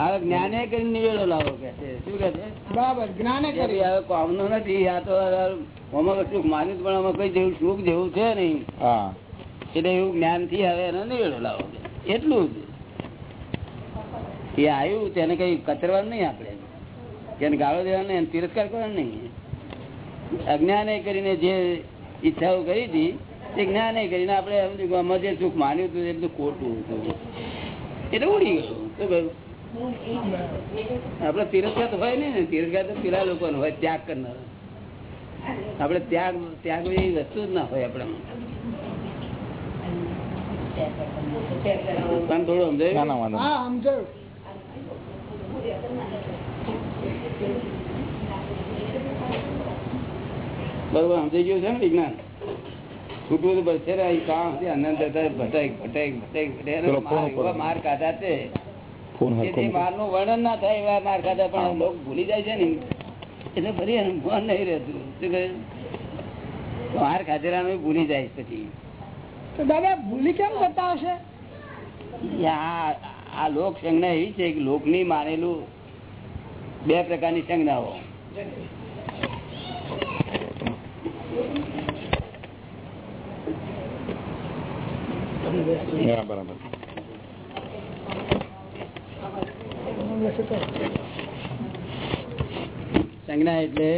હવે જ્ઞાને કરીને નિવેડો લાવો કે શું કે છે? બરાબર જ્ઞાને કરી હવે કોમનો નથી આ તો આમાં સુખ માન્યું પણ આમાં કઈ જેવું સુખ જેવું છે નહીં. હા. એટલે એવું જ્ઞાનથી હવે એનો નિવેડો લાવો કે. એટલું જ. એ આવ્યું તેને કઈ કતરવાનું નહીં આપણે. તેને ગાળો દેવાનો એને તિરસ્કાર કરવાનો નહીં. અજ્ઞાને કરીને જે ઈચ્છાઓ કરી હતી તે જ્ઞાને કરીને આપણે સમજ્યું જે સુખ માન્યું હતું એ બધું ખોટું હતું. એટલે ઉડી ગયું. શું કહ્યું? આપડે તિરસ્કાર હોય ને તિરસ્કાર તો પેલા લોકો હોય ત્યાગ કરનાર. આપડે ત્યાગ ત્યાગ એવી વસ્તુ જ ના હોય આપડે થોડું સમજાયું? બરોબર સમજાઈ ગયું છે ને વિજ્ઞાન? છૂટવું તો બસ છે ને કામ ભટાઈ ભટાઈ ભટાઈ ભટાઈ માર ખાધા છે. વર્ણન ના થાય એવા માર ખાધા પણ લોકો ભૂલી જાય છે ને. એટલે ફરી એનું મન નહીં રહેતું. શું કહ્યું માર ખાધેલાનું ભૂલી જાય પછી. તો દાદા ભૂલી કેમ જતા હશે? આ આ લોક સંજ્ઞા એવી છે કે લોકની માનેલું બે પ્રકારની સંજ્ઞાઓ. હા બરાબર સંજ્ઞા એટલે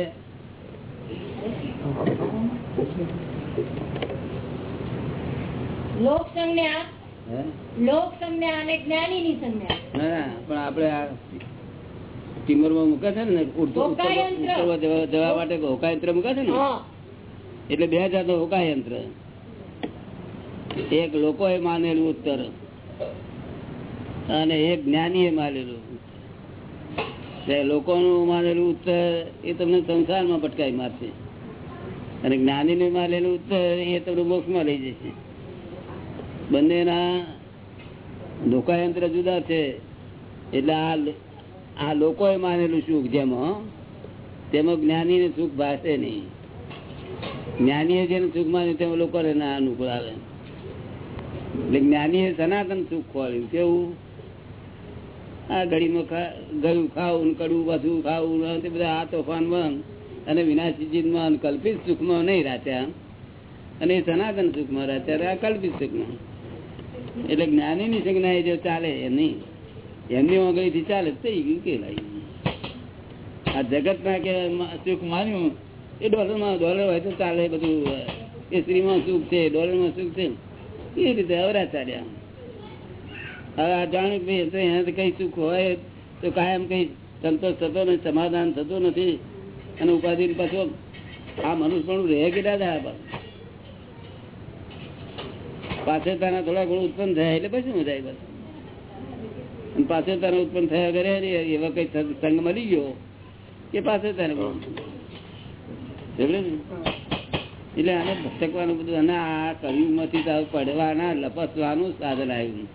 લોક સંજ્ઞા. લોક સંજ્ઞા અને જ્ઞાનીની સંજ્ઞા. ના પણ આપડે આ સ્ટીમરમાં મૂકે છે ને જવા માટે હોકાયંત્ર મૂકે છે ને? એટલે બે જાતો હોકાયંત્ર. એક લોકોએ માનેલું ઉત્તર અને એક જ્ઞાની એ માનેલું. તે લોકોનું માનેલું ઉત્તર એ તમને સંસારમાં પટકાઈ મારશે. અને જ્ઞાનીને માનેલું ઉત્તર એ તમને મોક્ષમાં લઈ જશે. બંનેના લોકાયંત્ર જુદા છે. એટલે આ આ લોકોએ માનેલું સુખ જેમાં તેમાં જ્ઞાનીને સુખ ભાષે નહીં. જ્ઞાનીએ જેને સુખ માન્યું તેમાં લોકોને ના અનુકૂળ આવે. એટલે જ્ઞાનીએ સનાતન સુખ ખોળ્યું. કેવું? આ ઘડીમાં ગયું ખાવું કડવું બધું ખાવું બધા આ તોફાનમાં અને વિનાશી ચીજમાં કલ્પિત સુખમાં નહીં રાચ્યા અને સનાતન સુખમાં રાચ્યા આ કલ્પિત સુખમાં. એટલે જ્ઞાનીની સંજ્ઞા એ જો ચાલે એ નહીં. એમની ઓગળીથી ચાલે થઈ ગયું કેલાય આ જગતના કે સુખ માન્યું, એ ડોલરમાં ડોલર હોય તો ચાલે બધું. એ સ્ત્રીમાં સુખ છે ડોલરમાં સુખ છે. એ રીતે અવરા ચાલ્યા. હવે આ જાણ્યું ભાઈ કઈ સુખ હોય તો કાયમ કઈ સંતોષ થતો નથી, સમાધાન થતું નથી. અને ઉપાધિ પાછો આ મનુષ્ય પણ રહે કે દાદા પાછળ તારા થોડા ઘણું ઉત્પન્ન થયા એટલે પછી મજા આવી બસ પાછળ તારા ઉત્પન્ન થયા કરે એવા કઈ સંગ મળી ગયો કે પાછળ સમજે એટલે આને ભટકવાનું બધું અને આ કયુગમાંથી તો પડવાના, લપસવાનું સાધન આવ્યું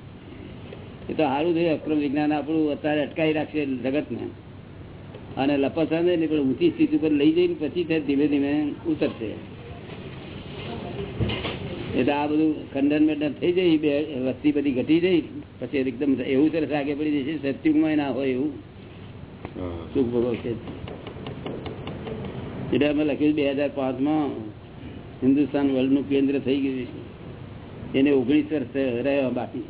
એ તો સારું થયું. અક્રમ વિજ્ઞાન આપણું અત્યારે અટકાવી રાખશે જગતને. અને લપસા ને પણ ઊંચી સ્થિતિ ઉપર લઈ જઈને પછી ધીમે ધીમે ઉતરશે. એટલે આ બધું ખંડન મેંડન થઈ જાય. બે વસ્તી બધી ઘટી જાય. પછી એકદમ એવું સરસ આગે પડી જશે સત્યુગમાં ના હોય એવું. સુખ ભોગવશે એટલે અમે લખ્યું બે હજાર પાંચમાં હિન્દુસ્તાન વર્લ્ડનું કેન્દ્ર થઈ ગયું છે. એને ઓગણીસ વર્ષ રહ્યા બાકી.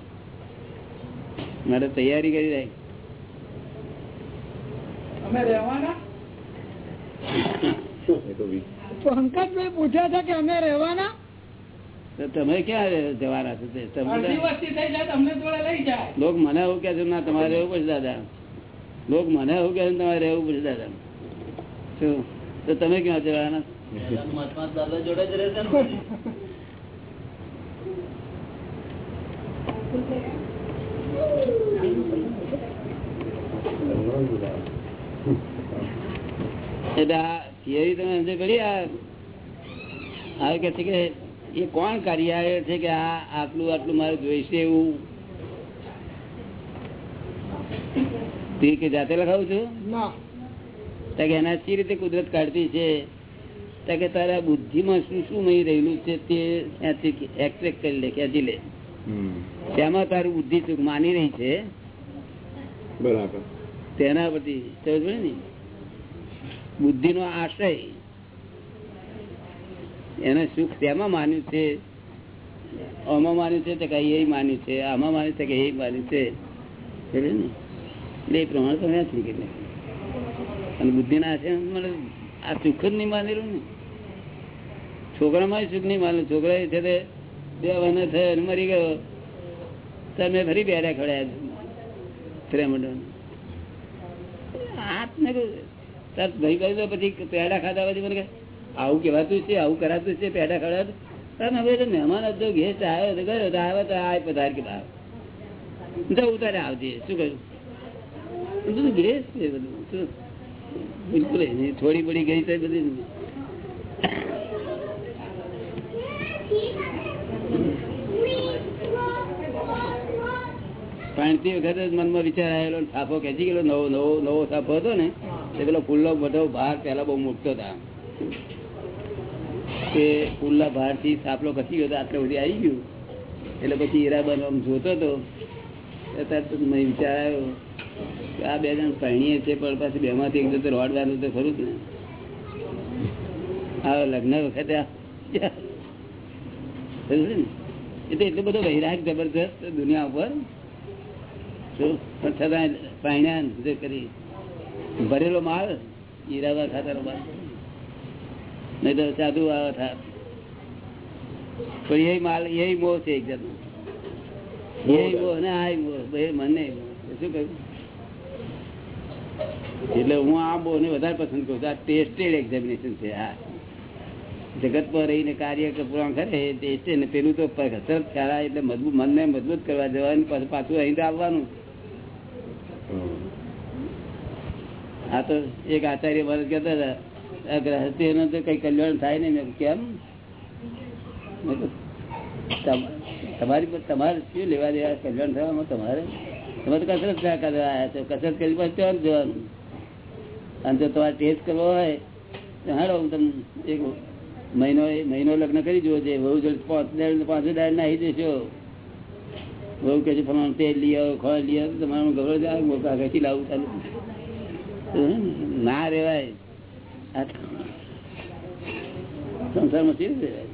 મારે તૈયારી કરી પંકજભાઈ પૂછ્યા છે કે અમે રહેવાના? તો તમે ક્યાં જવાના છો જોડે લોક મને એવું કે ના તમારે રહેવું પડશે દાદા. લોક મને એવું કે તમારે રહેવું પડશે દાદા. શું? તો તમે ક્યાં જવાના? એટલે આ theory તમે સમજે પડી આ કે છે કે એ કોણ કાર્ય છે કે આ આટલું આટલું મારે જોઈશે એવું? તે કે જાતે લખાવું છું? એના સી રીતે કુદરત કાઢતી છે? કે તારા બુદ્ધિમાં શું શું મહી રહેલું છે તે ત્યાંથી એક્સટ્રેક્ટ કરી લે ખેંચી લે. તેમાં તારું બુદ્ધિ માની રહી છે. તેના પછી સમજ ને બુદ્ધિ નો. આશ્રય એને સુખ તેમાં માન્યું છે? આમાં માન્યું છે કઈ એ માન્યું છે? આમાં માન્યું છે કે એ માન્યું છે? ને. એટલે એ પ્રમાણે તમે નથી કરી અને બુદ્ધિ ના આશ્રય મને આ સુખ જ નહીં માનેલું ને. છોકરામાં સુખ નહીં માનેલું છોકરા છે તે બે વને થયો મરી ગયો. તમે ફરી બેડા ખડ્યા ત્રેમંડળ આત્મને તાર ભાઈ ભાઈ પછી પેડા ખાધા પછી મને આવું કહેવાતું છે, આવું કરાતું છે, પેડા ખવડાવતું તમે હવે મહેમાન હતો ગેસ્ટ આવ્યો તો ગયો, તો આવ્યો તો આ પધાર કે બહાર તો ઉતારે આવજે, શું કહ્યું બધું ગેસ્ટ છે બધું શું બિલકુલ થોડી બડી ગઈ તો બધી. પાણતી વખતે મનમાં વિચાર આવેલો સાફો ખેંચી ગયેલો, નવો નવો નવો સાફો હતો ને, તે પેલો ખુલ્લો બધો ભાર પેલા બહુ મૂકતો હતા તે ખુલ્લા ભારથી સાપલો ખસી ગયો આટલે સુધી આવી ગયું. એટલે પછી હીરાબન આમ જોતો હતો. તો મને વિચાર આવ્યો કે આ બે જણ પરણીએ છે, પણ પાછી બે માંથી એક જતો રોડવાનું તો ખરું જ ને. આ લગ્ન વખતે આ- સમજ્યો ને? એ તો એટલો બધો વૈરાગ જબરજસ્ત દુનિયા ઉપર પણ છતાં પાણ્યા કરી. ભરેલો માલ ઈરાદા ખાતાનો માલ. નહીં તો સાધુ આવે પણ એ માલ એ મોહ છે એક જાતનો. એ મોહ ને આ મોહ મને શું કહ્યું? એટલે હું આ બહુ ને વધારે પસંદ કરું છું. આ ટેસ્ટેડ એક્ઝામિનેશન છે આ જગત પર રહીને કાર્ય પૂરા કરે ટેસ્ટ ને પેલું તો કસરત ખ્યાલ એટલે મજબૂત મનને મજબૂત કરવા જવાનું પાછું અહીં તો આવવાનું. આ તો એક આચાર્ય મારે કહેતા હતા ગ્રહસ્થીઓનું તો કઈ કલ્યાણ થાય નહીં. કેમ? તમારી તમારે શું લેવા દેવા, કલ્યાણ થવામાં તમારે? તમે તો કસરત કરવા આવ્યા છો, કસરત કરી પછી ત્યાં જવાનું. અને જો તમારે ટેસ્ટ કરવો હોય, તો હાલો, હું તમને એક મહિનો મહિનો લગ્ન કરી જુઓ છે બહુ જલ્દી પાંચ દાડ પાંચ દાડ નાહી દેશો. બહુ કે છે, ફલાણું તેલ લઈ આવો, ખોળ લઈ આવો. તમારું ગભરો જાય લાવું ચાલુ ના રેવાય. સંસારમાં કેવું રેવાય?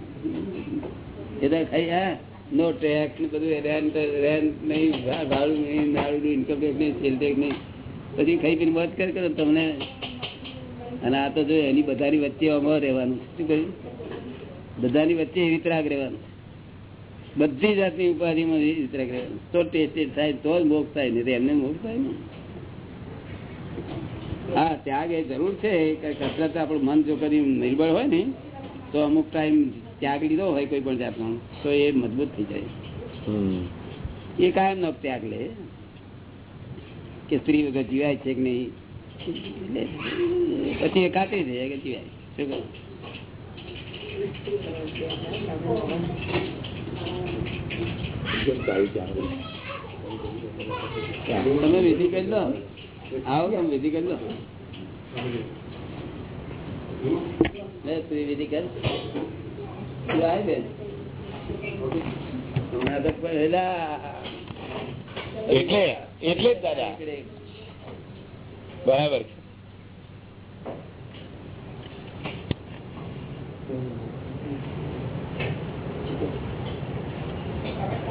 તમને. અને આ તો એની બધાની વચ્ચે રહેવાનું. શું કહ્યું? બધાની વચ્ચે વિતરાગ રહેવાનું. બધી જાતની ઉપાધિમાં વિતરાગ રહેવાનું. તો ટેસ્ટેડ થાય, તો જ મોક્ષ થાય, નહીં એમને મોક્ષ થાય ને? હા ત્યાગ એ જરૂર છે કે કસરત આપણું મન જો કદી નિર્બળ હોય ને તો અમુક ટાઈમ ત્યાગ લીધો હોય કોઈ પણ જાતનો તો એ મજબૂત થઈ જાય. એ કાયમ નો ત્યાગ લે. કે સ્ત્રી વગર જીવાય છે કે નહીં? પછી એ ખાતરી થઈ જાય કે જીવાય. શું કહું? તમે વિધિ કરી લો. આવો તમે વિધિ કરી લો વિધિ કર. તું બેન. એટલે એટલે જ દાદા. બરાબર. છે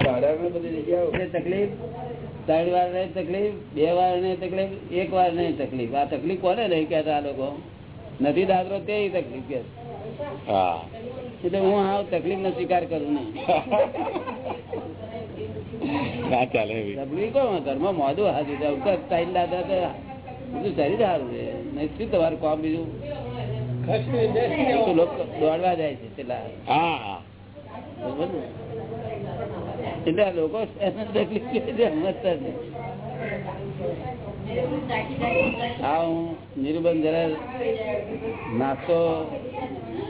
ભાડામાં બધી જગ્યાઓ. તકલીફ? ત્રણ વાર નહીં તકલીફ બે વાર નહીં તકલીફ એક વાર નહીં તકલીફ. આ તકલીફ કોને નહીં કહેતા આ લોકો? નથી દાદરો તે તકલીફ કે એટલે હું આ તકલીફ નો સ્વીકાર કરું નહીં. તકલીફ કોણ ઘરમાં મોઢું હાજર અવકાશ દાદા તો બધું શરીર સારું છે. નહીં શું તમારું કામ બીજું? દોડવા જાય છે પેલા. હા? એટલે આ લોકો તકલીફ છે સમજતા નથી. હા, હું નિરૂબંધ જરા નાસ્તો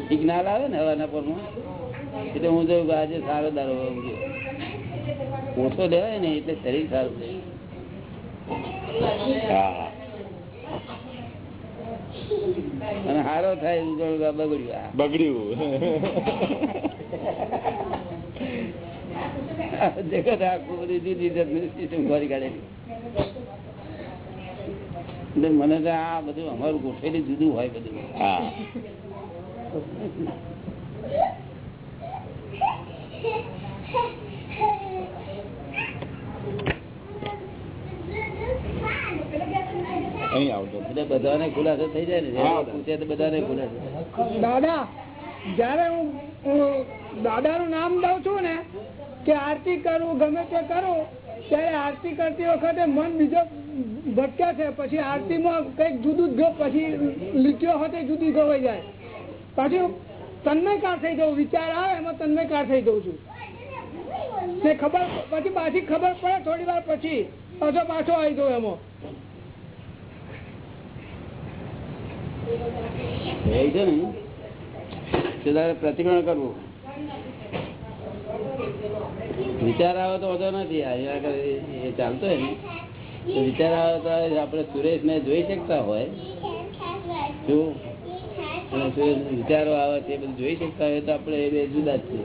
સિગ્નાલ આવે ને હવાના પરમાં? એટલે હું જોયું કે આજે સારો દારો ઓછો લેવાય ને એટલે શરીર સારું અને સારો થાય બગડ્યું બગડ્યું. જગત આખું મને તો આ બધું અમારું ગોઠવેલું જુદું હોય બધું. હા. બધાને ખુલાસો થઈ જાય ને પૂછે તો બધાને ખુલાસો. દાદા જયારે હું દાદા નું નામ દઉં છું ને કે આરતી કરવું ગમે તે કરો, ત્યારે આરતી કરતી વખતે મન બીજો ભટકે છે. પછી આરતીમાં કંઈક જુદું જ પછી લીટીઓ હોતે જુદી ગવાઈ જાય. પછી તન્મયકાર થઈ જવું, વિચાર આવે, એમાં તન્મયકાર થઈ જઉં છું. ને ખબર પછી પાછી ખબર પડે થોડી વાર પછી, પાછો પાછો આવી જવું એમાં. તે પ્રતિક્રમણ કરવું. વિચાર આવે તો વધો નથી. એ- ચાલતો હોય ને. વિચાર આવે તો આપણે સુરેશ ને જોઈ શકતા હોય. શું? વિચારો આવે તે બધું જોઈ શકતા હોય તો આપણે એ બે જુદા જ છે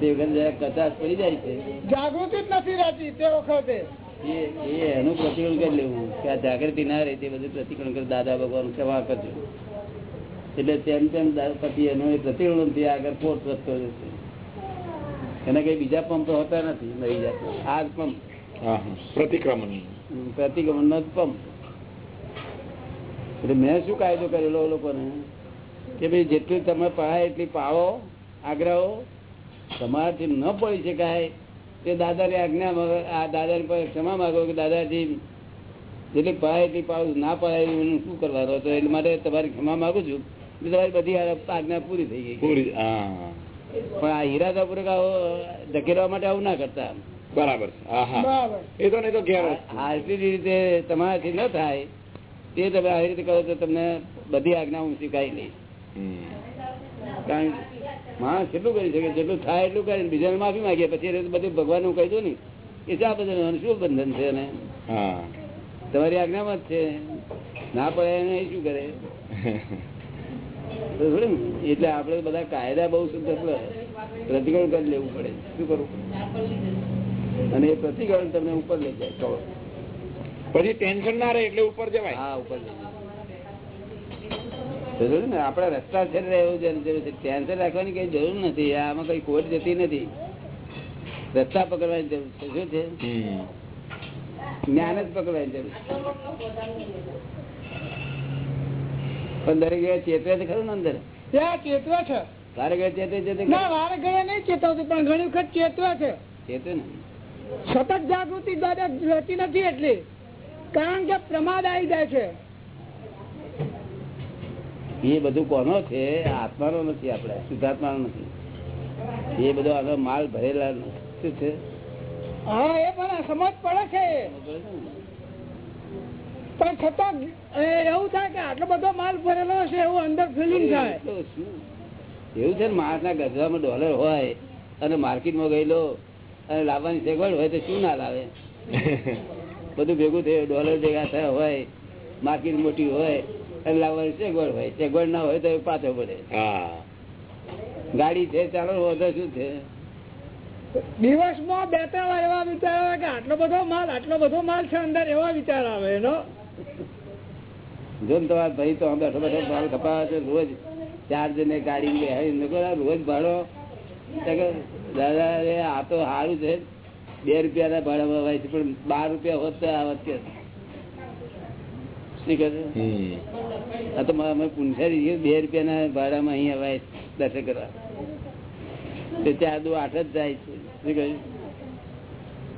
તે વખતે જરા કચાશ પડી જાય છે. જાગૃતિ જ નથી રહેતી તે વખતે. એ એનું પ્રતિક્રમણ કરી લેવું. કે આ જાગૃતિ ના રહે તે બધું પ્રતિક્રમણ કરી દાદા ભગવાન ક્ષમા કરજો. એટલે તેમ તેમ પતિ પછી એનું થી આગળ ફોર્સ વધતો જશે એના કઈ બીજા પંપ હોતા નથી નવી જાત આ જ પંપ. પ્રતિક્રમણ પ્રતિક્રમણ નો જ પંપ. એટલે મેં શું કાયદો કરેલો લોકોને? કે ભાઈ જેટલી તમે પડાય એટલી પાવો આગ્રહો. તમારાથી ન પડી શકાય. તે દાદાની આજ્ઞા આ દાદાની પાસે ક્ષમા માગો કે દાદાજી જેટલી પડાય એટલી પાવ. ના પડાય એનું શું કરવાનો? તો એટલે માટે તમારી ક્ષમા માગું છું. તમારી બધી આજ્ઞા પૂરી થઈ ગઈ. પૂરી હા. પણ આ હીરાદાપુરક આવો ધકેલવા માટે આવું ના કરતા. બરાબર એ તો નહીં તો ઘેર. રીતે તમારાથી ન થાય તે તમે આવી રીતે કરો તો તમને બધી આજ્ઞા હું સ્વીકારી લઈશ. કારણ કે માણસ કેટલું કરી શકે જેટલું થાય એટલું કરે ને બીજાને માફી માંગીએ પછી બધું ભગવાનનું કહી દઉં ને એ શા બધું શું બંધન છે એને? હા. તમારી આજ્ઞામાં જ છે. ના પડે એને શું કરે? એટલે આપડે બધા કાયદા બહુ સુધર પ્રતિકરણ કરી લેવું પડે. શું કરવું અને એ પ્રતિકરણ તમને ઉપર લઈ જાય કહો. પછી ટેન્શન ના રહે એટલે ઉપર જવાય. હા ઉપર જોયું. ને આપડા રસ્તા છે એવું જરૂર જરૂર છે ટેન્શન રાખવાની કઈ જરૂર નથી. આમાં કઈ કોર્ટ જતી નથી. રસ્તા પકડવાની જરૂર છે. શું છે. જ્ઞાન જ પકડવાની જરૂર છે. પણ દરેક જગ્યાએ ચેતવે છે ખરું ને અંદર? ચેતવે છે. વારે ગયા ચેતવે ચેતે ના વારે ગયા નહીં ચેતવતું પણ ઘણી વખત ચેતવે છે. ચેતવે ને? સતત જાગૃતિ દાદા રહેતી નથી એટલી કારણ કે પ્રમાદ આવી જાય છે. એ બધું કોનો છે? આત્માનો નથી આપણે શુદ્ધાત્માનો નથી. એ બધો આનો માલ ભરેલા શું છે? હા એ પણ સમજ પડે છે. પણ છતાં એવું થાય કે આટલો બધો માલ ભરેલો છે એવું અંદર ફિલિંગ થાય. એવું છે ને માણસ ના ગજરામાં ડોલર હોય અને માર્કેટમાં ગયેલો અને લાવવાની સગવડ હોય તો શું ના લાવે? બધું ભેગું થયું ડોલર ભેગા થયા હોય માર્કેટ મોટી હોય અને લાવવાની સગવડ હોય. સગવડ ના હોય તો પાછો પડે. હા. ગાડી છે ચાલો વધે શું છે? દિવસમાં બે ત્રણ વાર એવા વિચાર આવે કે આટલો બધો માલ આટલો બધો માલ છે અંદર એવા વિચાર આવે એનો? જો ને તમારા ભાઈ તો આમ બેઠો બેઠો ભાવ કપાવે છે રોજ ચાર જણ ગાડી બેહાડી રોજ ભાડો. દાદા રે આ તો સારું છે. બે રૂપિયાના ભાડામાં હોય છે પણ બાર રૂપિયા હોત તો આવત કે. આ તો અમે પુંસારી છીએ, બે રૂપિયાના ભાડામાં અહીં અવાય દર્શન કરવા. તે ચાર દુ આઠ જ જાય છે. શું કહ્યું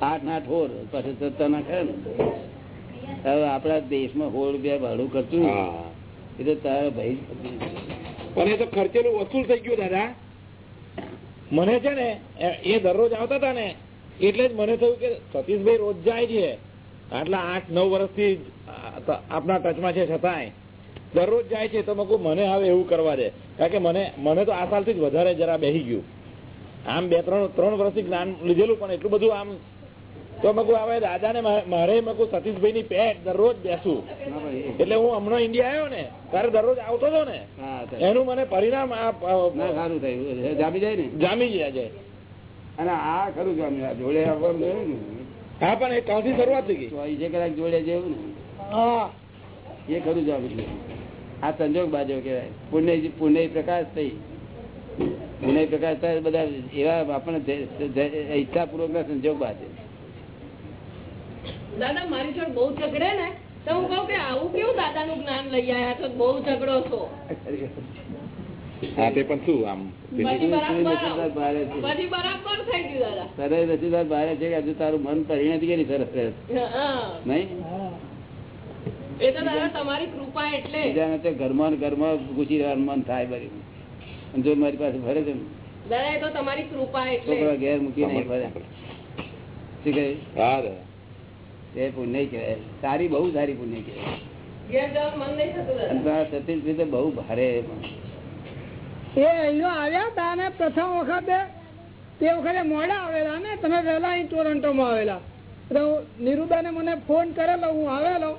આઠ ના ઠોર પછી સત્તાના ખરે ને? હવે આપણા દેશમાં સોળ રૂપિયા ભાડું ખર્ચું એ તો તારા ભાઈ પણ એ તો ખર્ચેલું વસૂલ થઈ ગયું દાદા. મને છે ને એ- દરરોજ આવતા હતા ને એટલે જ મને થયું કે સતીશભાઈ રોજ જાય છે. આટલા આઠ નવ વર્ષથી આપના ટચમાં છે છતાંય. દરરોજ જાય છે તો મકું મને હવે એવું કરવા દે. કારણ કે મને મને તો આ સાલથી જ વધારે જરા બેસી ગયું. આમ બે ત્રણ ત્રણ વર્ષથી જ્ઞાન લીધેલું પણ એટલું બધું આમ તો મકુ હવે દાદાને ને મારે મકુ સતીશભાઈ ની પેટ દરરોજ બેસું એટલે હું હમણાં ઇન્ડિયા આવ્યો ને ત્યારે દરરોજ આવતો હતો ને એનું મને પરિણામ આ સારું થયું. જામી જાય ને? જામી ગયા છે. અને આ ખરું જામ્યું જોડે આવવાનું જોયું ને? હા પણ એ ત્યાંથી શરૂઆત થઈ ગઈ. જે કલાક જોડે જેવું ને? હા. એ ખરું જામી આ સંજોગ બાજો કહેવાય. પુણ્ય પુણ્ય પ્રકાશ થઈ. પુણ્ય પ્રકાશ થાય બધા એવા આપણને ઈચ્છાપૂર્વક ના સંજોગ બાજે દાદા મારી જોડે બહુ ઝઘડે ને તો હું કહું કે આવું કેવું દાદા નું જ્ઞાન લઈ આવ્યા છો? બહુ ઝઘડો છો. હા તે પણ શું આમ? પછી બરાબર. નસીબદાર ભારે છે. પછી બરાબર થઈ ગયું દાદા. સરસ નસીબદાર ભારે છે કે હજુ તારું મન પરિણતિ કરી સરસ સરસ નહીં? એ તો દાદા તમારી કૃપા એટલે. બીજાને ઘરમાં ઘરમાં ઘૂસી રહેવાનું મન થાય બરી જો મારી પાસે ફરે છે દાદા એ તો તમારી કૃપા એટલે. છોકરા ઘેર મૂકી નહીં ફરે શું કહે? હા દાદા. એ પુણ્ય કહેવાય. સારી બહુ સારી પુણ્ય કહેવાય. ઘેર જવાનું મન નહીં થતું અને દાદા તારા સતીશ રીતે બહુ ભારે એ અહીંયા આવ્યા હતા ને પ્રથમ વખતે તે વખતે મોડા આવેલા ને તમે વહેલા અહીં ટોરન્ટોમાં આવેલા. એટલે હું નિરુદાને મને ફોન કરેલો હું આવેલો.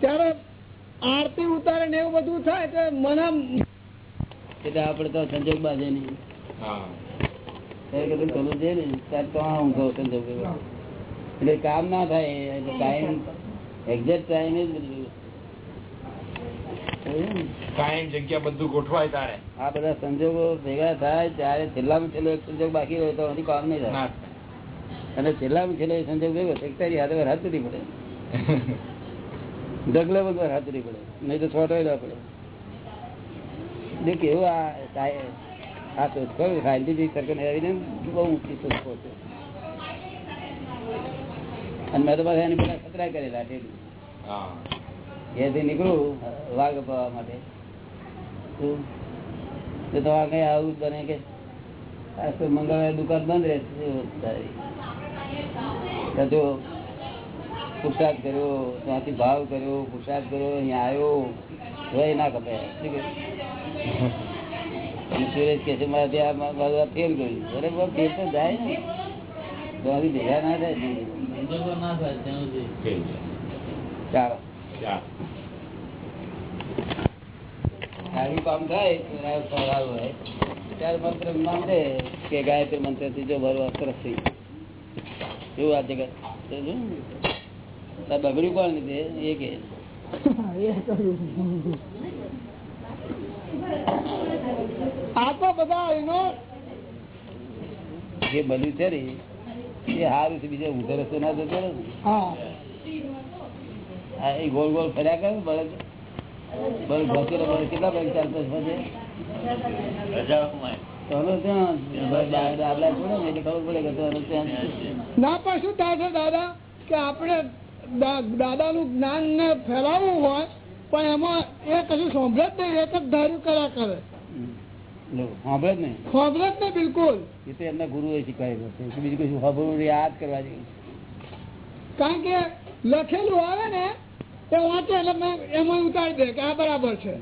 ત્યારે આરતી ઉતારે ને એવું બધું થાય એટલે મને એટલે આપડે તો સંજોગ બાજે નહીં. કીધું પેલું છે ને ત્યારે તો આ ઊંઘો સંજોગ. એટલે કામ ના થાય એટલે ટાઈમ એક્ઝેક્ટ ટાઈમ જ બધું ટાઈમ જગ્યા બધું ગોઠવાય તારે. આ બધા સંજોગો ભેગા થાય ત્યારે છેલ્લામાં છેલ્લો એક સંજોગ બાકી હોય તો હજી કામ નહીં થાય. અને છેલ્લામાં છેલ્લો એક સંજોગ ભેગો થાય, તારી હાથે હાથ તૂટી પડે. ઢગલે વગર હાથ તૂટી પડે. નહીં તો છોટો પડે. દેખ એવું આ આ શોધખોળ સાયન્ટિફિક સર્કલ એવિડન્સ બહુ ઊંચી શોધખોળ છે. અને મેં તો બધા એની બધા ખતરા કરેલા ઘેરથી નીકળું વાઘ અપાવવા માટે? તો તો આ કઈ આવું જ બને કે મંગળવારે દુકાન બંધ રહેશે. જો પુરસાદ કર્યો ત્યાંથી ભાવ કર્યો પુરસાદ કર્યો અહીંયા આવ્યો એ ના શું સુરેશ કે છે મારે ત્યાં ફેલ કર્યું. અરે બાપ ફેલ તો જાય ને. તો આવી ભેગા ના થાય ઠીક છે. ચાલો. સારું કામ થાય સારું હોય ત્યારે મંત્ર માંગે કે ગાયત્રી મંત્રથી જો ભરવા સરસ થઈ એવું આ જગત. તો જો ને. તાર બગડ્યું કોણ લીધે? એ કે. આ તો બધા એનો જે બન્યું છે ને એ સારું છે બીજા ઉધર રસ્તો ના જતો હા. એ ગોળ ગોળ ફર્યા કરે બળદ? ભસેલો કેટલા ચાલતો છે? ને પણ શું થાય છે દાદા? કે આપણે દાદા નું જ્ઞાન ને ફેલાવવું હોય પણ એમાં એ કશું સાંભળે જ નહીં એક જ ધાર્યું કર્યા કરે. સાંભળે જ નહીં. સાંભળે જ નહીં બિલકુલ. એ તો એમના ગુરુએ શીખવાડેલું છે બીજું કશું ખબર યાદ કરવા જેવું કારણ કે લખેલું આવે ને એ વાંચે એટલે એમાં ઉતારી દે કે આ બરાબર છે.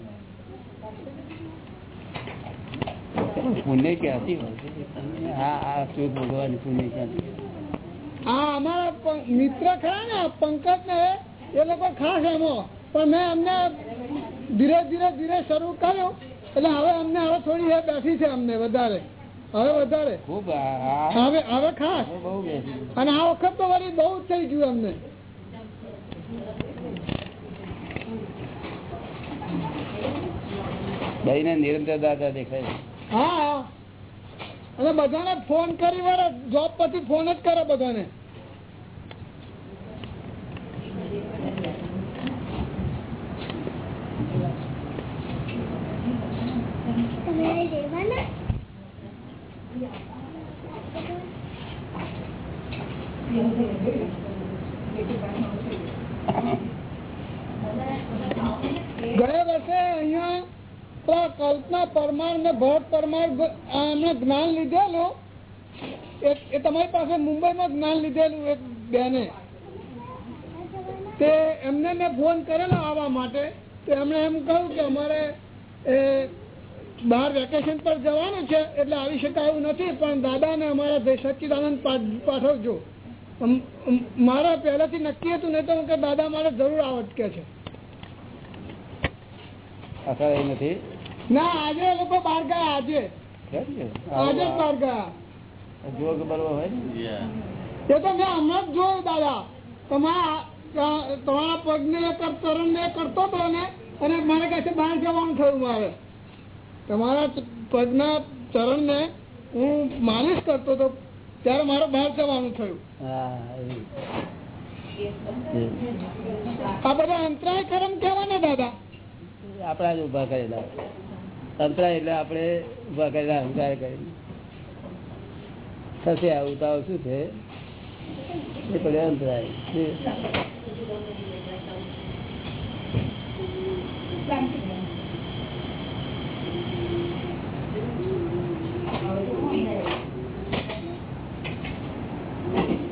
પુણ્ય ક્યાંથી હોય છે? આ આ શું ભગવાન પુણ્ય ક્યાંથી આ અમારા મિત્ર ખરા ને પંકજ ને એ લોકો ખાસ એમો. પણ મેં એમને ધીરે ધીરે ધીરે શરૂ કર્યું. એટલે હવે અમને હવે થોડી વાર બેસી છે અમને વધારે. હવે વધારે. હવે હવે ખાસ. અને આ વખત તો વળી બહુ થઈ ગયું અમને. નિરંતર દાદા દેખાય હા અને બધાને ફોન કરી વાળા. જોબ પછી ફોન જ કરે બધાને ગયા વર્ષે અહીંયા પેલા કલ્પના ને જ્ઞાન લીધેલું. એ- તમારી પાસે મુંબઈમાં જ્ઞાન લીધેલું એક બેને. તે એમને મેં ફોન કરેલો આવવા માટે. તો એમ કહ્યું કે અમારે બહાર વેકેશન પર જવાનું છે, એટલે આવી શકાય એવું નથી, પણ દાદાને અમારા ભાઈ સચ્ચિદાનંદ પાઠવજો. મારા પહેલાથી નક્કી હતું, નહીં તો દાદા મારે જરૂર આવત કે છે. નથી. ના, આજે લોકો બહાર ગયા, આજે. આજે બહાર ગયા. કે બરોબર હોય ને એ તો મેં હમણાં જોયું, દાદા. તમારા પગને ને કર- ચરણને કરતો હતો ને અને મારે કહે છે, બહાર જવાનું થયું મારે. તમારા ચ- ચરણ ને હું માલિશ કરતો હતો, ત્યારે મારે બહાર જવાનું થયું. આ બધા અંતરાય કરમ કેવા ને, દાદા? આપણા જ ઊભા કરેલા. અંતરાય એટલે આપણે ઊભા કરેલા અહંકાર કરીને થશે આવું તો આવું શું છે? એ પડે અંતરાય.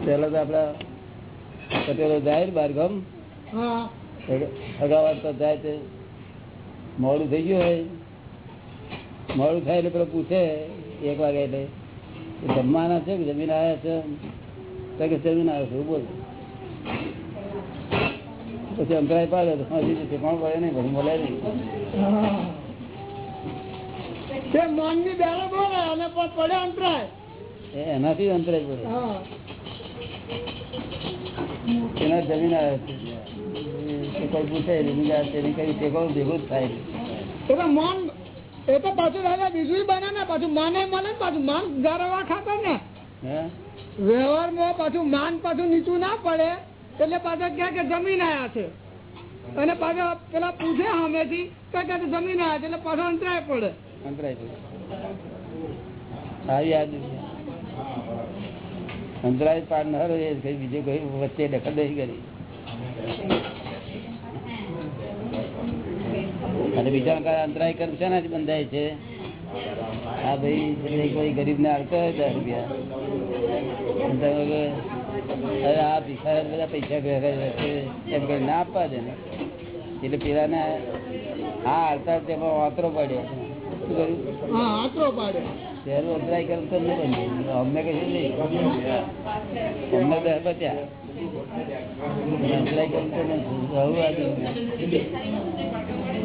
પેલા તો આપડા પટેલો જાય ને બારગામ. અગાવત તો જાય મોડું થઈ ગયું હોય. મોડું થાય એટલે પેલો પૂછે એક વાગે એટલે જમવાના છે કે જમીન આવ્યા છે? તો કે જમીન આવ્યો છે. બોલ પછી અંતરાય પાડે તો હજી જશે કોણ પડે નહીં પછી બોલે નહીં એનાથી જ અંતરાય. પડે. એના જમીન આવે છે. કોઈ પૂછે કઈ ભેગું જ થાય મન એ તો પાછું દાદા બીજું બને ને પાછું માને મળે પાછું માન ગરવા ખાતર ને. વ્યવહારમાં પાછું માન પાછું નીચું ના પડે એટલે પાછા ક્યાં કે જમીન આયા છે. અને પાછા પેલા પૂછે સામેથી તો ક્યાં જમીન આયા છે એટલે પાછો અંતરાય પડે. અંતરાય પડે. અંતરાય પાર ન એ કઈ બીજું કઈ વચ્ચે દખલ નહીં કરી અને બીજા અંતરાય કર્મ ને બંધાય છે? આ ભાઈ કોઈ ગરીબ ને હોય દસ રૂપિયા. અરે આ ભિખારા બધા પૈસા ભેગા છે એમ કઈ ના આપવા દે ને. એટલે પેલા ને હા હાલતા તેમાં વાતરો પાડ્યો શું કર્યું? પાડે અંતરાય કર્મ તો નહીં બન્યું. અમને કશું નહીં. અમને દસ બચ્યા. અંતરાય કર્મ તો નથી રહું આ દુનિયા. એટલે કઈ હાલતા હોય જરા આપણે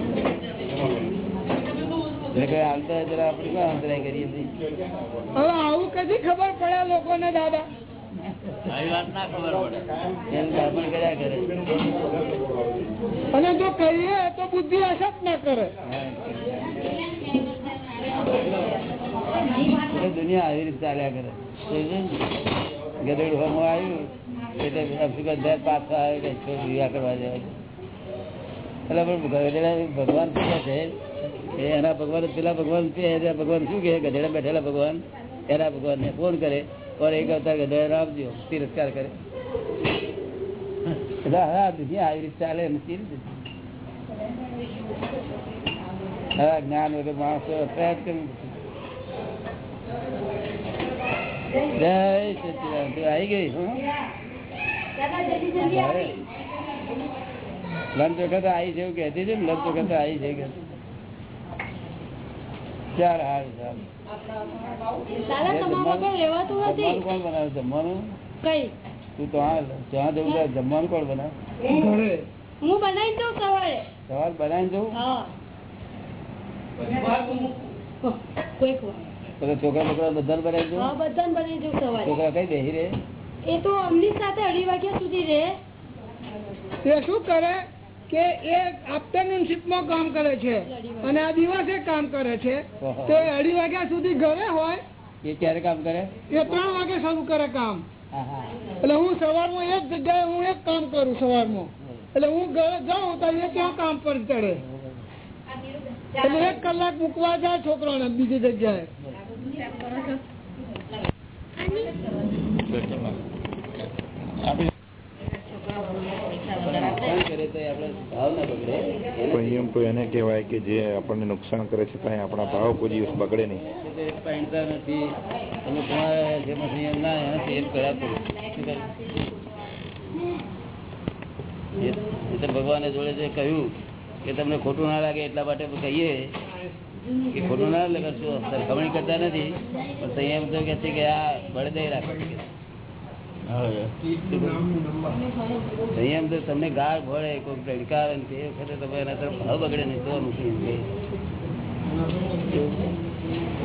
ક્યાં અંતરાય કરીએ છીએ હવે આવું કદી ખબર પડે દાદા? આપણે કર્યા કરે. અને જો કહીએ તો બુદ્ધિ અસત ના કરે. દુનિયા આવી રીતે ચાલ્યા કરે. ગધેડું હમું આવ્યું એટલે અફઘાન પાછા આવે કે કરવા જાય. એટલે પણ ભગવાન પૂજા છે. એ એના ભગવાન પેલા ભગવાન છે ભગવાન શું કહે? ગધેડા બેઠેલા ભગવાન એના ભગવાન ને ફોન કરે ઓર એક અવતાર ગધેડા આપજો તિરસ્કાર કરે. દુનિયા આવી રીતે ચાલે એમ જ્ઞાન વગર માણસો પ્રયાસ કરવું જય સચિદાનંદ તું આવી ગઈ? લંચ વખત આવી છે એવું કહેતી છે ને લંચ વખત આવી છે કે ચાલ હાલ ચાલ. દાદા તમારા વગર રહેવાતું નથી. જમવાનું કોણ બનાવે? જમવાનું? કઈ? તું તો હા જવું ત્યારે જમવાનું કોણ બનાવે? હું બનાવી દઉં સવારે. સવાર બનાવીને જવું? હા. બધા છોકરા છોકરા બધા બનાવી હા જવું બનાવી દઉં સવારે. છોકરા કઈ બેસી રે એ તો અમની સાથે અઢી વાગ્યા સુધી રે તે શું કરે? કે એ આફ્ટરનૂન કામ કરે છે. અને આ દિવસે કામ કરે છે. તે અઢી વાગ્યા સુધી ઘરે હોય. એ ક્યારે કામ કરે? એ ત્રણ વાગે શરૂ કરે કામ. એટલે હું સવારમાં એક જગ્યાએ હું એક કામ કરું સવારમાં. એટલે હું ઘરે જાઉં તો એ ત્યાં કામ પર ચડે? એટલે એક કલાક મૂકવા જાય છોકરાને બીજી જગ્યાએ. એ આપણે સંયમ તો એને કહેવાય કે જે આપણને નુકસાન કરે છે ત્યાં આપણા ભાવ કોઈ દિવસ બગડે નહીં. પહેણતા નથી. તમે તમારા જેમાં સંયમ ના એનાથી એમ કરાતું શું કહ્યું? એ- એ તો ભગવાને જોડે જે કહ્યું કે તમને ખોટું ના લાગે એટલા માટે કહીએ કે ખોટું ના લગાડશો સરખામણી કરતા નથી. પણ સંયમ તો કે છે કે આ બળદય રાખે. સંયમ તો તમને ગાળ ભળે કોઈ પ્રડકાર તે વખતે તમે એના તરફ ભાવ બગડે નહીં તો અમુક સંયમ કહે.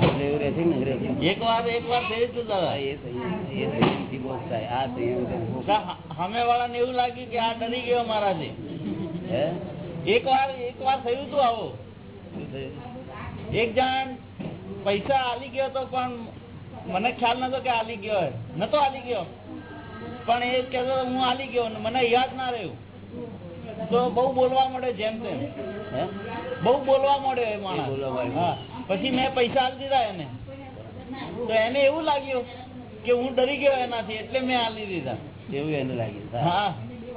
એટલે એવું રહે છે ને રહે છે. એક વાર એક વાર થયું હતું દાદા એ સંયમ એ સંયમથી મોક્ષ થાય. આ સંયમથી મોક્ષ. સામે વાળાને એવું લાગ્યું કે આ ડરી ગયો મારાથી. હે? એક વાર એક વાર થયું હતું આવો. એક જણ પૈસા આલી ગયો તો પણ મને ખ્યાલ નતો કે આલી ગયો ન તો આલી ગયો. પણ એ કેતો હું હાલી ગયો મને યાદ ના રહ્યું. તો બહુ બોલવા મળે જેમ તેમ. બહુ બોલવા મળ્યો એ માણસ. પછી મેં પૈસા આપી દીધા એને. તો એને એવું લાગ્યું કે હું ડરી ગયો એનાથી એટલે મેં હાલી દીધા. એવું એને લાગ્યું. હા.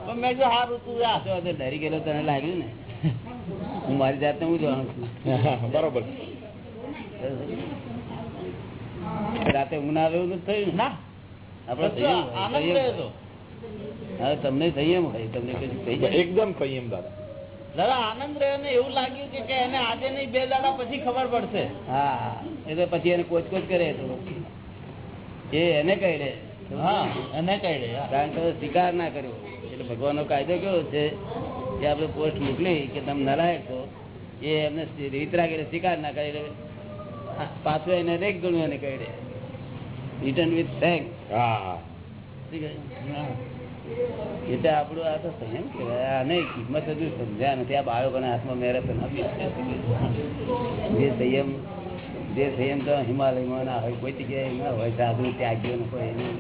પણ મેં જો હારું તું તો ડરી ગયેલો તને લાગ્યું ને? હું મારી જાતને હું જાણું છું? બરોબર. રાતે હું ના રહ્યું થયું ને? તમને સંયમ હોય તમને એકદમ સંયમ દાદા. દાદા આનંદ રહ્યો ને એવું લાગ્યું કે કે એને આજે નહીં બે દાડા પછી ખબર પડશે. હા એ તો પછી એને કોચ કોચ કરે તો. એ એને કહી દે હા એને કહી દે. કારણ કે સ્વીકાર ના કર્યો. એટલે ભગવાનનો કાયદો કેવો છે કે આપણે પોસ્ટ મોકલી કે તમે નલાયક છો એ એમને રીત રાખીને સ્વીકાર ના કરે. એટલે પાછું એને રેક ગણું એને કહી દે રિટર્ન વિથ થેન્ક હા. એટલે આપણું આ તો સંયમ કહેવાય આને કિંમત હજુ સમજ્યા નથી. આ બાળકોના હાથમાં મેરેથોન જે સંયમ જે સંયમ તો હિમાલયમાં ના હોય કોઈ જગ્યાએ ના હોય સાધુ ત્યાગીઓ ન કોઈ એની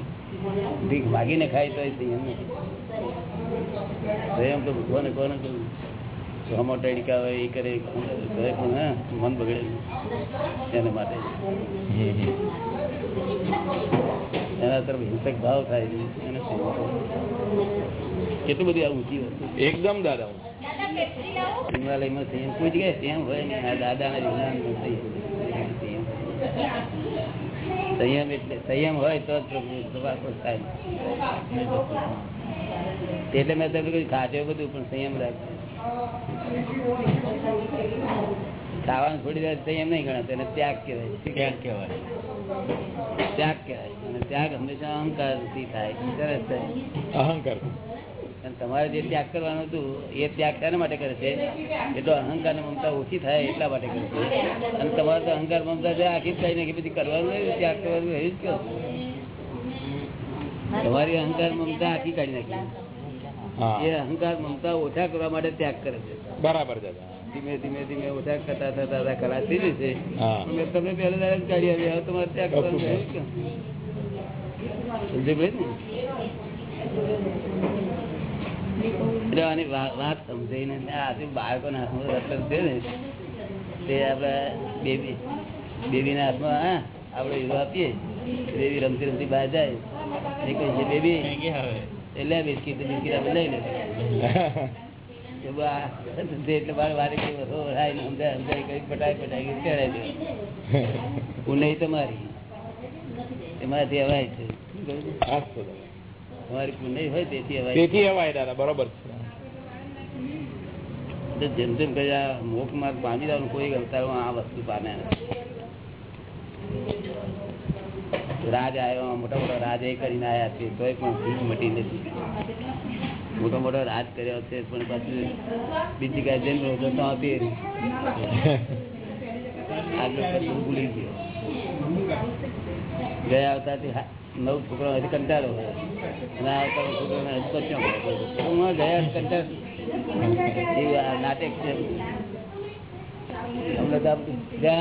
ભીખ માગીને ખાય તો સંયમ નથી. સંયમ તો ભગવાને કોને કહ્યું? હમો ટડકા હોય એ કરે મન બગડે એના. માટે. એના તરફ હિંસક ભાવ થાય છે એને સંયમ કેટલું બધી આ ઊંચી વસ્તુ એકદમ દાદા હું હિમાલયમાં સંયમ કોઈ જગ્યાએ સંયમ હોય આ દાદાના વિજ્ઞાનમાં સંયમ એટલે સંયમ હોય તો જ પ્રભુ થાય. એટલે મેં તમને કહ્યું ખાધે બધું પણ સંયમ રાખજો. ખાવાનું છોડી દે સંયમ નહીં ગણાતો એને ત્યાગ કહેવાય. ત્યાગ કહેવાય. ત્યાગ કહેવાય. અને ત્યાગ હંમેશા અહંકારથી થાય. સરસ થાય અહંકાર. તમારે જે ત્યાગ કરવાનું હતું એ ત્યાગ શાના માટે કરે છે? એટલો અહંકાર મમતા ઓછી થાય એટલા માટે કરે છે. અને તમારે તો અહંકાર મમતા છે આખી કઈ નાખી બધી કરવાનું ત્યાગ કરવાનું એ જ કહો તમારી અહંકાર મમતા આખી કાઢી નાખી. એ અહંકાર મમતા ઓછા કરવા માટે ત્યાગ કરે છે. બરાબર દાદા ધીમે ધીમે ધીમે ઓછા થતા થતા થતા ખલાસ થઈ જશે. મેં તમને પહેલા દાડે કાઢી આવી હવે તમારે ત્યાં કરવાનું સમજી ભાઈ ને? એટલે આની વાત સમજાઈને આ બાળકોના હાથમાં રસ્તો છે ને તે આપડે બેબી બેબીના હાથમાં હા આપણે એવું આપીએ. બેબી રમતી રમતી બહાર જાય. એ કહે છે બેબી એટલે બિસ્કીટ બિસ્કીટ આપણે લઈ લે. જેમ જેમ કયા મોખ માર્ગ પામી જવાનું કોઈ અવતારમાં આ વસ્તુ પામે રાજ આવ્યો, મોટા મોટા રાજ એ કરીને આવ્યા છે, તોય પણ ભીખ મટી નથી. મોટો મોટો રાજ કર્યો છે પણ પાછું બીજી કાંઈ જેમ રોજો તો હતી આગળ ભૂલી ગયો. ગયા આવતાથી નવ છોકરો હજી કંટાળો હોય. અને આવતા છોકરોને હજી પચ્યો હોય. ગયા કંટાળ એવું નાટક છે. અમને તો જય.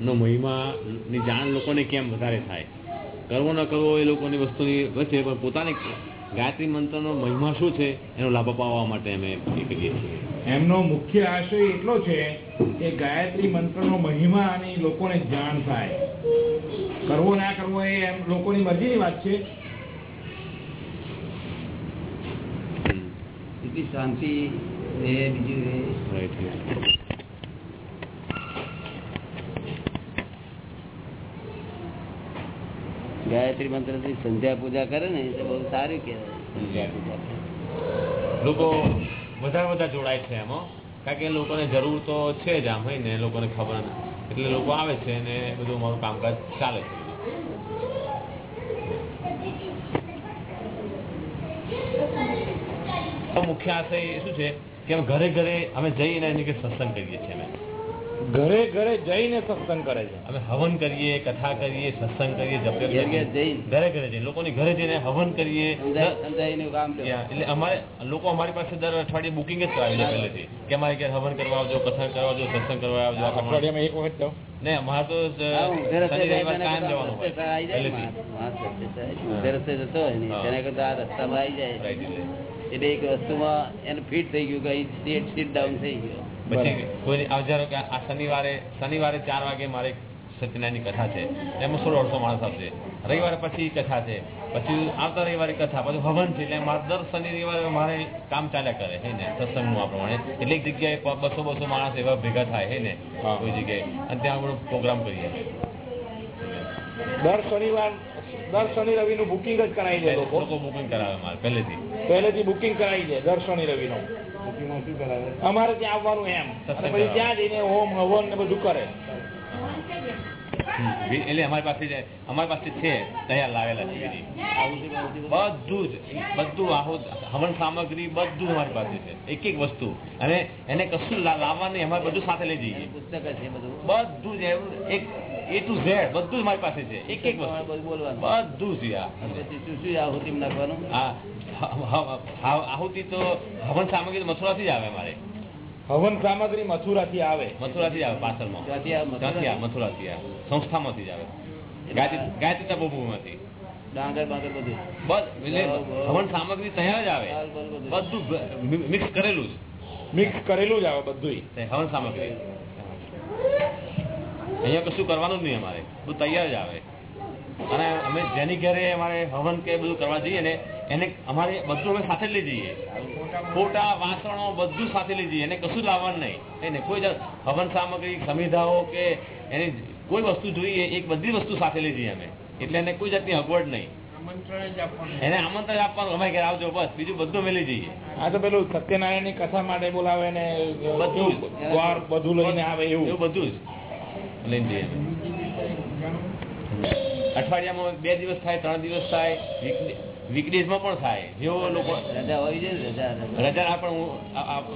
નો મહિમાની જાણ લોકોને કેમ વધારે થાય? કરવો ન કરવો એ લોકોની વસ્તુની વચ્ચે પણ પોતાની ગાયત્રી મંત્રનો મહિમા શું છે એનો લાભ અપાવવા માટે અમે એ કરીએ છીએ. એમનો મુખ્ય આશય એટલો છે કે ગાયત્રી મંત્રનો મહિમા અને લોકોને જાણ થાય. કરવો ના કરવો એ એમ લોકોની મરજીની વાત છે. શાંતિ એ બીજું રે રાઈટ ગાયત્રી મંત્રથી સંધ્યા પૂજા કરે ને, એ બહુ સારું કહેવાય, સંધ્યા પૂજા લોકો વધારે વધારે જોડાય છે એમાં કારણ કે લોકોને જરૂર તો છે જ આમ હોય ને, લોકોને ખબર નથી એટલે લોકો આવે છે ને, બધું મારું કામકાજ ચાલે છે. મુખ્ય આશય શું છે? કે ઘરે ઘરે અમે જઈને એની સત્સંગ કરીએ છીએ અમે. ઘરે ઘરે જઈને સત્સંગ કરે છે. અમે હવન કરીએ કથા કરીએ સત્સંગ કરીએ ઘેર કરીએ. ઘરે ઘરે જઈને. લોકોની ઘરે જઈને હવન કરીએ. એટલે અમારે લોકો અમારી પાસે દર અઠવાડિયે બુકિંગ જ કરાવી લે પહેલેથી. કે અમારે ક્યારે હવન કરવા આવજો કથા કરવા આવજો સત્સંગ કરવા આવજો અઠવાડિયામાં એક વખત જાઓ. ને અમારે તો કાયમ કરતા જવાનું હોય પહેલેથી. જતો હોય ને તેના કરતા આ રસ્તામાં આવી જાય. એટલે. એક વસ્તુમાં એને ફિટ થઈ ગયું કે અહીં સીટ સીટ ડાઉન થઈ ગયો. પછી કોઈ આવજારો કે આ શનિવારે શનિવારે ચાર વાગે મારે સત્યનારાયણની કથા છે. એમાં સોળ અડસો માણસ આવશે. રવિવારે પછી કથા છે. પછી આવતા રવિવારે કથા પછી હવન છે એટલે મારે દર શનિ રવિવારે મારે કામ ચાલ્યા કરે હે ને? સત્સંગનું આ પ્રમાણે. એટલે એક જગ્યાએ બસો બસો માણસ એવા ભેગા થાય હે ને? કોઈ જગ્યાએ. અને ત્યાં આપણે પ્રોગ્રામ કરીએ. દર શનિવાર દર શનિ રવિ નું બુકિંગ જ કરાવી દે લોકો. બુકિંગ કરાવે મારે પહેલેથી. પહેલેથી બુકિંગ કરાવી દે દર શનિ રવિ નું અમારે ત્યાં આવવાનું એમ. પછી ત્યાં જઈને હોમ હવન ને બધું કરે. એટલે અમારી પાસે જે- અમારી પાસે છે તૈયાર લાવેલા છે બધું જ બધું હવન સામગ્રી બધું અમારી પાસે છે. એક એક વસ્તુ. અને એને કશું લાવવાની અમારે બધું સાથે લઈ જઈએ. બધું? બધું જ એવું એક એ ટુ ઝેડ બધું જ મારી પાસે છે. એક એક વસ્તુ. બધું જ શું શું આહુતિ નાખવાનું? હ- આહુતિ તો હવન સામગ્રી તો મથુરાથી જ આવે મારે. હવન સામગ્રી મથુરાથી આવે. મથુરાથી થી આવે પાછળમાં માં મથુરા- થી આવે મથુરાથી આવે. સંસ્થામાંથી જ આવે. ગાયત્રી ગાયત્રી તપોભૂમિમાંથી ડાંગર બાંગર બધું. બસ હવન સામગ્રી તૈયાર જ આવે. બધું. બધું મિક્સ કરેલું જ. મિક્સ કરેલું જ આવે બધું હવન સામગ્રી. અહીંયા કશું કરવાનું જ નહીં અમારે. બધું તૈયાર જ આવે. અને અમે જેની ઘરે અમારે હવન કે બધું કરવા જઈએ ને એને અમારે બધું અમે સાથે લઈ જઈએ. ફોટા વાસણો બધું સાથે લઈ જઈએ. એને કશું લાવવાનું નહીં. એને કોઈ હવન સામગ્રી સમિધાઓ કે એની કોઈ વસ્તુ જોઈએ એક બધી વસ્તુ સાથે લઈ જઈએ અમે. એટલે એને કોઈ જાતની અગવડ નહીં. એને આમંત્રણ આપવાનું. અમે ઘરે આવજો બસ. બીજું બધું મેલી જઈએ. આ તો પેલું સત્યનારાયણની કથા માટે બોલાવે ને બધું બધું લઈને આવે એવું. એવું બધું જ. લઈને જઈએ. અઠવાડિયામાં બે દિવસ થાય ત્રણ દિવસ થાય વીકડેઝમાં પણ થાય. જેવો લોકો રજા હોય છે રજા પણ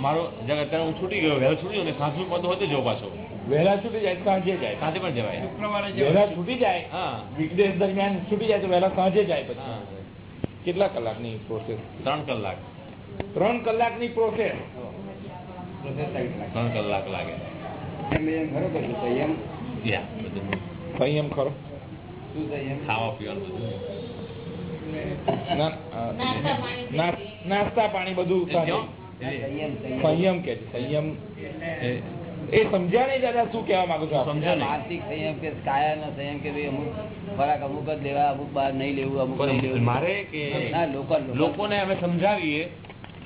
મારો અત્યારે હું છૂટી ગયો. વહેલો છૂટી ગયો ને સાંજનું પદ હોય તો જવું પાછો. વહેલા છૂટી જાય તો સાંજે જાય. સાંજે પણ જવાય. વહેલા છૂટી જાય હા. વીકડેઝ દરમિયાન છૂટી જાય તો વહેલા સાંજે જાય પછી. કેટલા કલાકની પ્રોસેસ ત્રણ કલાક. ત્રણ કલાકની પ્રોસેસ ત્રણ કલાક લાગે. એમ એમ ખરો બધું સંયમ. યા ખરો. ખાવા પીવાનું બધું. ના- નાસ્તા પાણી બધું સંયમ કે સંયમ. એ- સમજ્યા નહીં દાદા શું કહેવા માંગુ છો આપ? ને માનસિક સંયમ કે કાયાનો સંયમ કે ભાઈ અમુક ખોરાક અમુક જ લેવા અમુક બહાર નહીં લેવું અમુક નહીં લેવું. મારે કે લોકોને અમે સમજાવીએ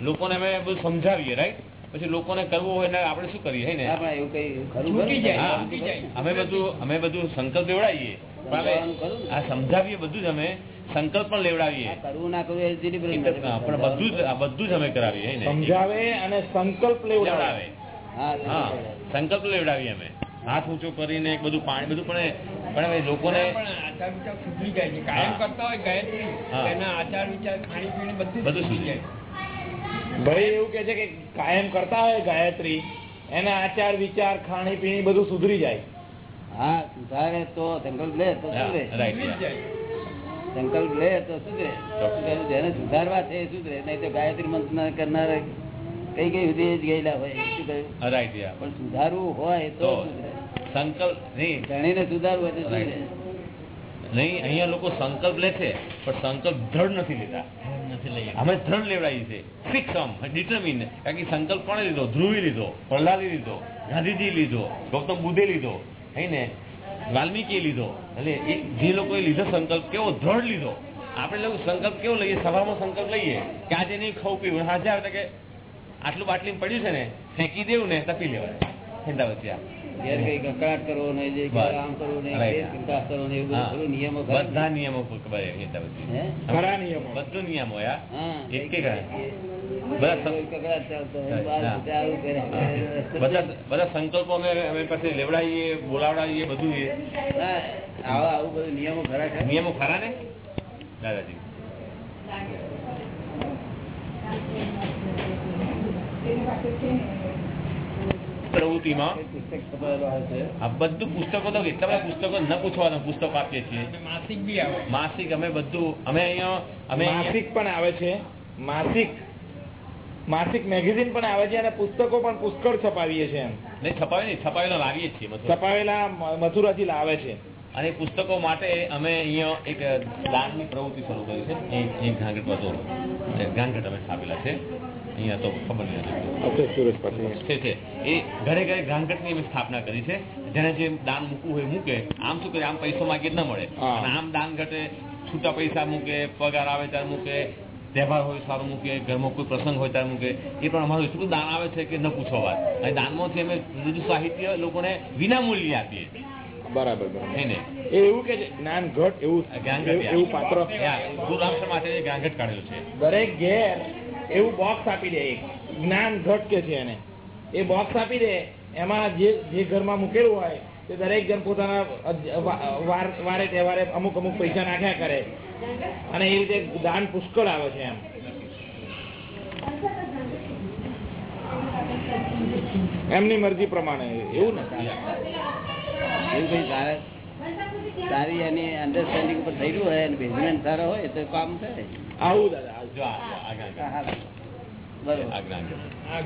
લોકોને અમે બધું સમજાવીએ રાઈટ પછી લોકોને કરવું હોય ને આપણે શું કરીએ હે ને? ના, એવું કઈ ખરું છૂટી જાય, હા, છૂટી જાય. અમે બધું અમે બધું સંકલ્પ લેવડાવીએ આ સમજાવીએ બધું જ અમે સંકલ્પ પણ લેવડાવીએ. કરવું ના કરવું એ પણ બધું જ બધું જ અમે કરાવીએ સમજાવે અને સંકલ્પ લેવડાવે. હા સંકલ્પ લેવડાવીએ અમે. હાથ ઊંચો કરીને એક બધું પાણી બધું પણ પણ હવે લોકોને આચાર વિચાર સુધરી જાય છે. કાયમ કરતા હોય ગાયત્રી એના આચાર વિચાર ખાણી પીણી બધું બધું સુધરી જાય. ભાઈ એવું કે છે કે કાયમ કરતા હોય ગાયત્રી એના આચાર વિચાર ખાણી પીણી બધું સુધરી જાય. હા સુધારે તો સંકલ્પ લે તો સુધરે. રાઈટ સુધરી જાય સંકલ્પ લે તો સુધરે. જેને સુધારવા છે એ સુધરે. નહીં તો ગાયત્રી મંત્ર કરનાર કઈ કઈ સુધી જ ગયેલા હોય શું કહ્યું પણ સુધારવું હોય તો તો સંકલ્પ નહીં. ધણીને સુધારવું હોય તો સુધરે. નહીં અહીંયા લોકો સંકલ્પ લે છે પણ સંકલ્પ દ્રઢ નથી લેતા. અમે દ્રઢ લેવડાવી છે ફિક્સ આમ ડિટર્મિન કારણ કે સંકલ્પ કોણે લીધો? ધ્રુવી લીધો પ્રહલાદી લીધો ગાંધીજી લીધો ગૌતમ બુદ્ધે લીધો. હે ને? વાલ્મીકી લીધો. એટલે એ જે લોકોએ લીધો સંકલ્પ, કેવો દ્રઢ લીધો. આપણે લોકો સંકલ્પ કેવો લઈએ? સભામાં સંકલ્પ લઈએ કે આજે નહીં ખાવું પીવું. હાજર આવે કે આટલું બાટલી પડ્યું છે ને, ફેંકી દેવું ને તપી લેવાય. અમદાવાદ વચ્ચે ઘેર કઈ કકડાટ કરવો નહીં જે બસ. આમ કરવું નહીં Right. ઘેર કંકાસ કરવો નહીં એવું હા. બધું ખરું નિયમો ખરા ને? બધા નિયમો ખબર હિંદા વચ્ચે હે? ખરા નિયમો બધું નિયમો યા હા. એક એક બધા સં- કોઈ કકડાટ ચાલતો હોય, બહાર હા. બધા આવું કરે. બધા બધા સંકલ્પો અમે અમે પાસે લેવડાવીએ બોલાવડાવીએ બધું એ. હા, આવા આવું બધું નિયમો ખરા ખરા? નિયમો ખરા ને દાદાજી પ્રવૃત્તિમાં આ બધું પુસ્તકો તો એટલા બધા પુસ્તકો ન પૂછવાના પુસ્તકો આપીએ છીએ. માસિક બી આવે. માસિક અમે બધું અમે અહીંયા અમે માસિક પણ આવે છે. માસિક માસિક મેગેઝિન પણ આવે છે અને પુસ્તકો પણ પુષ્કળ છપાવીએ છીએ એમ. નહીં છપાવે નહીં છપાવેલા લાવીએ છીએ છપાવેલા મથુરાથી લાવે છે. અને પુસ્તકો માટે અમે અહીંયા એક દાનની પ્રવૃત્તિ શરૂ કરી છે. એ ઘાંઘટ હતો એ અમે સ્થાપેલા છે. અહીંયા તો ખબર. પાસે છે. એ ઘરે ઘરે ઘાંઘટની એમ સ્થાપના કરી છે. જેને જે દાન મૂકવું હોય મૂકે. આમ શું કરે? આમ પૈસો માંગીએ જ ન મળે. અને આમ દાન ઘટે છૂટા પૈસા મૂકે પગાર આવે ત્યારે મૂકે તહેવાર હોય સારું મૂકે ઘરમાં કોઈ પ્રસંગ હોય ત્યારે મૂકે. એ પણ અમારું એટલું દાન આવે છે કે ન પૂછો વાત. અને દાનમાંથી અમે બધું સાહિત્ય લોકોને વિનામૂલ્ય આપીએ બરાબર બરાબર. એ એવું કે જ્ઞાન ઘટ એવું એવું- પાત્ર. ગુરુરામસર માટે ગાંગટ કાઢેલું છે. દરેક ઘેર એવું બોક્સ આપી દે એક. જ્ઞાન ઘટ કે છે એને. એ બોક્સ આપી દે એમાં જે જે ઘરમાં મૂકેલું હોય તે દરેક જણ પોતાના વાર- વારે તહેવારે અમુક અમુક પૈસા નાખ્યા કરે. અને એ રીતે દાન પુષ્કળ આવે છે એમ. એમની મરજી પ્રમાણે એવું ને? એવું કઈ સારા સારી એની અન્ડરસ્ટેન્ડિંગ ઉપર થયેલું હોય અને બેઝમેન્ટ સારો હોય તો કામ થાય. આવું દાદા. જો આ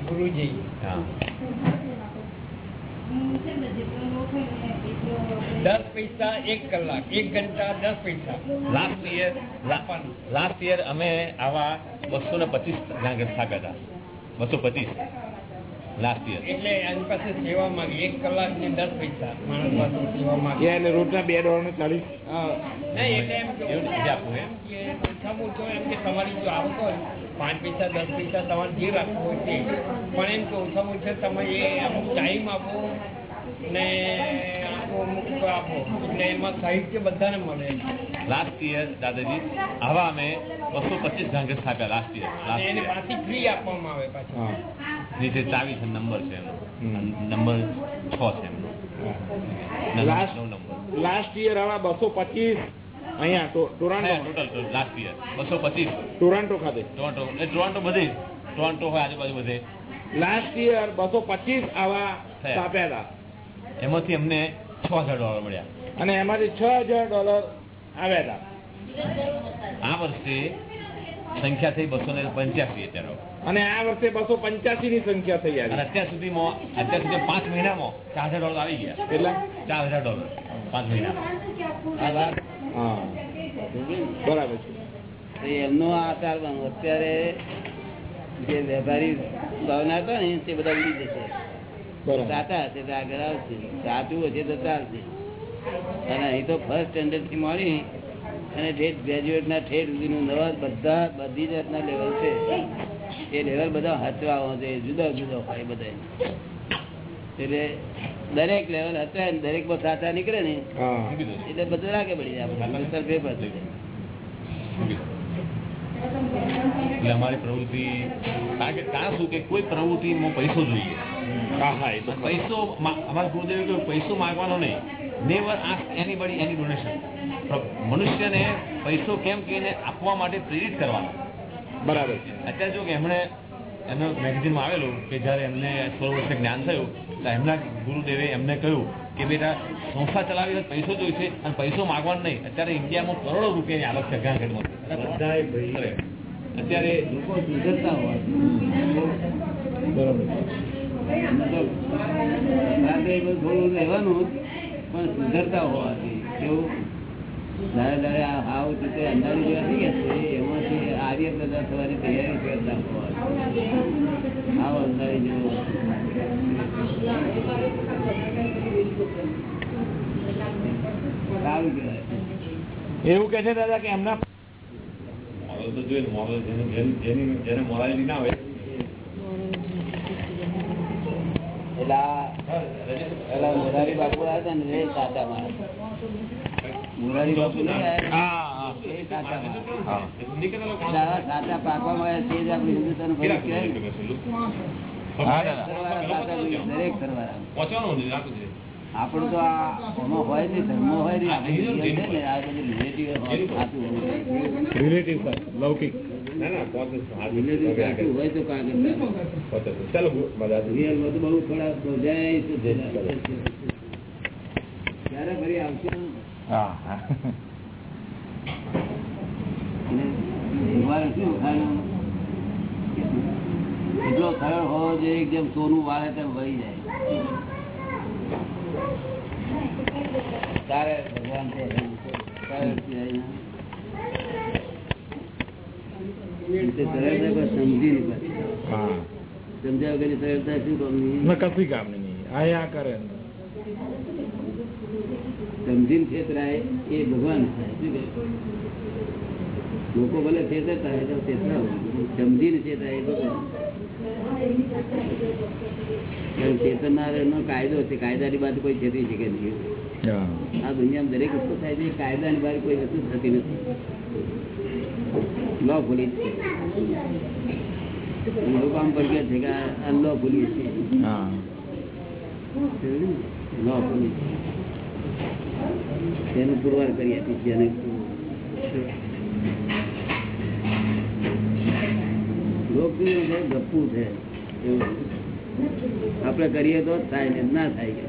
ગુરુજી. દસ પૈસા એક કલાક. એક ઘંટા દસ પૈસા. લાસ્ટ યર લાસ્ટ યર અમે આવા બસો ને પચીસ સ્થાપ્યા હતા. બસો પચીસ. એટલે એની પાસે સેવા માંગી. એક કલાક ને દસ પૈસા. માણસ પાસે સેવા માંગી. એ એટલે રોજના બે ડોલર ને ચાલીસ નહીં એટલે એમ કે એવું નથી આપવું એમ? કે ઓછામાં ઓછો એમ કે તમારી જો આવતો હોય પાંચ પૈસા દસ પૈસા તમારે જે રાખવું હોય તે. પણ એમ કે ઓછામાં ઓછા તમે એ અમુક ટાઈમ આપો ને આપો અમુક આપો. એટલે એમાં સાહિત્ય બધાને મળે. લાસ્ટ યર દાદાજી આવા અમે બસો પચીસ ગાંગર સ્થાપ્યા લાસ્ટ યર એને પાછી ફ્રી આપવામાં આવે પાછી. નીચે ચાવી છે નંબર છે એનો. નંબર છ છે એમનો. લાસ્ટ નવ નંબર લાસ્ટ યર આવા બસો પચીસ અહીંયા ટોરાન્ટો લાસ્ટ યર બસો પચીસ. ટોરાન્ટો ખાતે. ટોરન્ટો એ ટોરન્ટો બધે. ટોરન્ટો હોય આજુબાજુ બધે. લાસ્ટ યર બસો પચીસ આવા. સ્થાપ્યા હતા. એમાંથી અમને છ હજાર ડોલર મળ્યા. અને એમાંથી છ હજાર ડોલર આવ્યા હતા. આ વર્ષે સંખ્યા થઈ બસો ને પંચ્યાસી અત્યારે. અને આ વર્ષે બસો પંચ્યાસી ની સંખ્યા થઈ આવી. અત્યાર સુધીમાં અત્યાર સુધી પાંચ મહિનામાં ચાર હજાર ડોલર આવી ગયા. કેટલા ચાર હજાર ડોલર. પાંચ મહિનામાં. હા. બરાબર છે. એમનો આ ચાલવાનું અત્યારે જે વેપારી ભાવના હતા ને તે બધા ઉડી જશે. બરાબર. સાચા હશે તો આગળ આવશે. સાચું હશે તો ચાલશે. અને અહીં તો ફર્સ્ટ સ્ટેન્ડર્ડથી મળી અને ઠેઠ ગ્રેજ્યુએટ ના ઠેઠ સુધીનું નવા બધા બધી જાતના લેવલ છે. એ લેવલ બધા હચવા છે જુદા જુદા હોય બધા એટલે દરેક લેવલ હચવાય ને દરેકમાં સાચા નીકળે ને એટલે બધું રાખે પડી જાય પેપર થઈ જાય. એટલે અમારી પ્રવૃત્તિ કારણ કે કારણ શું કે કોઈ પ્રવૃત્તિમાં પૈસો જોઈએ. હા હા એ તો પૈસો અમારા ગુરુદેવ પૈસો માંગવાનો નહીં. Never ask anybody any donation મનુષ્યને પૈસો કેમ કે આપવા માટે પ્રેરિત કરવાનો? બરાબર. અત્યારે જો કે એમણે એમનો મેગેઝિનમાં આવેલું કે જ્યારે એમને સોળ વર્ષે જ્ઞાન થયું તો એમના ગુરુદેવે એમને કહ્યું કે બેટા સંસ્થા ચલાવી પૈસો જોઈશે અને પૈસો માંગવાનો નહીં. અત્યારે ઇન્ડિયામાં કરોડો રૂપિયાની આવક છે ઘણા બધાય ભાઈ. અત્યારે લોકો સુધરતા હોય. બરાબર. રહેવાનું પણ સુધરતા હોવાથી કેવું? દાડે દાડે આ હાવ રીતે અંધારી જેવા થઈ ગયા છે. એમાંથી આર્ય પ્રજા થવાની તૈયારી કરતા હોવાથી હાવ અંધારી જેવો. સારું કહેવાય. એવું કે છે દાદા કે એમના મોડલ તો જોઈએ મોડલ જેને જેની- મોરાલિટી ના હોય. એટલે આ પેલા મોરારી બાપુ આવ્યા હતા ને સાચા માણસ. સાચા માણસ હા એટલે આવા સાચા પાકવામાં આવ્યા તે જ આપણે હિન્દુસ્તાન ફરી કહેવાય ને. હા દાદા સરવાળા સાચા જોઈએ, દરેક સરવાળા પહોંચવાનું રાખું છે આપણું તો આ આમાં હોય નહીં ધર્મ હોય નહીં આપણે જીવન છે ને આ બધું relative હોય, સાચું હોય. રિલેટિવ લૌકિક ના ના પોતે હાથ રિલેટિવ પગે સાચું આગળ. હોય તો કાગળ ચાલે. પોતે તો. ચાલો મજા રિયલમાં તો બહુ થોડા બહુ જાય તો જાય. ક્યારે ફરી આવશે એટલો સરળ હોવો જોઈએ જેમ સોનું વાળે તેમ વહી જાય તારે ભગવાન સમજી નહીં પાછી. હા. સમજ્યા વગરની સરળતા શું કામ નહીં? કશું કામ નહીં. આ કરે. સમજીને છેતરાય એ ભગવાન લોકો ભલે છેતરતા હોય તો છેતરાવ સમજીને છેતરાય એ ભગવાન. કાયદો છે કાયદાની બાદ કોઈ છેતરી શકે નહીં આ દુનિયામાં દરેક વસ્તુ થાય છે કાયદાની બહાર કોઈ વસ્તુ થતી નથી. લો જ છે. લોકો આમ પર છે કે આ લો ભૂલી છે. હા. લો ભૂલી તેનું પુરવાર કરી આપી છે અને લોક શું છે? એવું. આપણે કરીએ તો થાય ને ના થાય